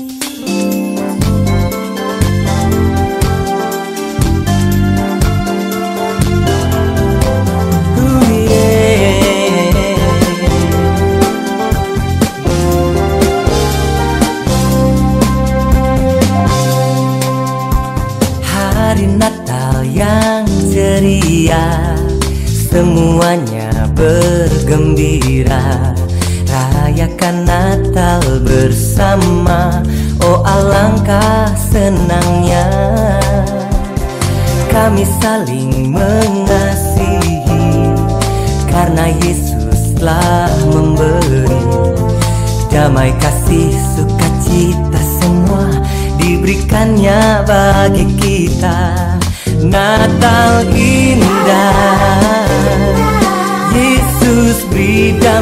Hari Natal yang ceria Semuanya bergembira Rayakan Natal bersama. Oh alangkah senangnya. Kami saling mengasihi Karena Yesus telah memberi Damai kasih sukacita semua Diberikannya bagi kita. Natal indah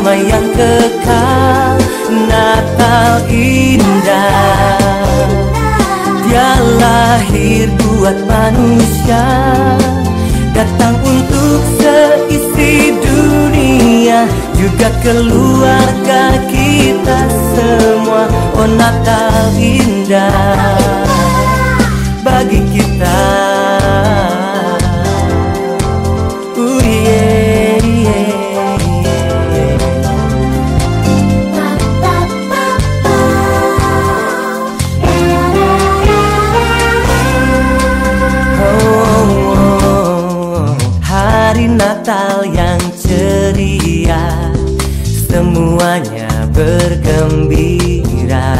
damai yang kekal Natal indah. Dia lahir buat manusia Datang untuk seisi dunia. Juga keluarga kita semua Oh Natal indah. Bagi kita Semuanya bergembira.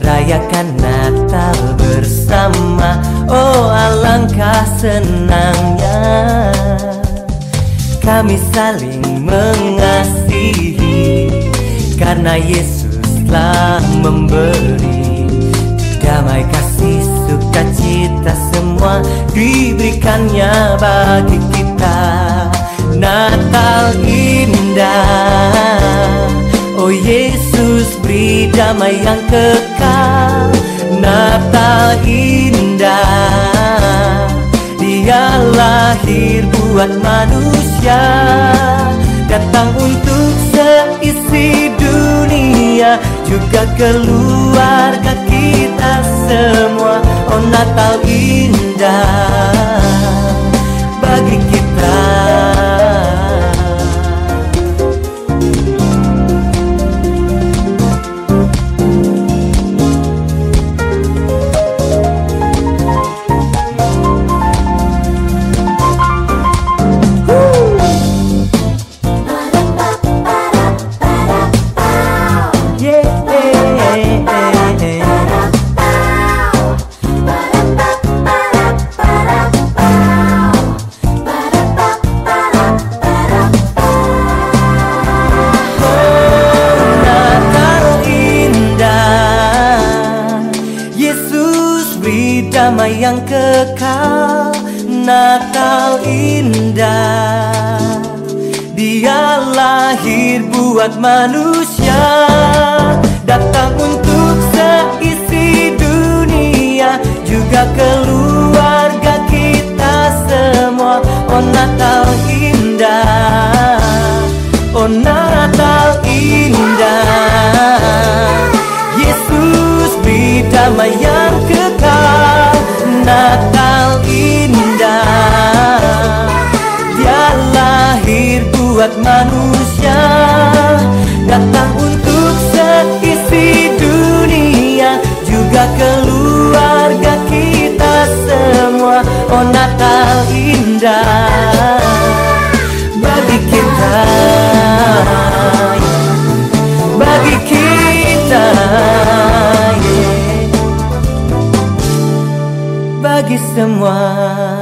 Rayakan Natal bersama. Oh alangkah senangnya. Kami saling mengasihi. Karena Yesus telah memberi Damai kasih sukacita semua diberikannya bagi kita. Natal indah damai yang kekal Natal indah. Dia lahir buat manusia Datang untuk seisi dunia. Juga keluarga kita semua Oh Natal indah yang kekal Natal indah. Dia lahir buat manusia Datang untuk seisi dunia. Juga keluarga kita semua Oh Natal indah. Oh Natal indah. Yesus kekal Natal indah. Dia lahir buat manusia Datang untuk seisi dunia. Juga keluarga kita semua Oh Natal indah yeah. bagi semua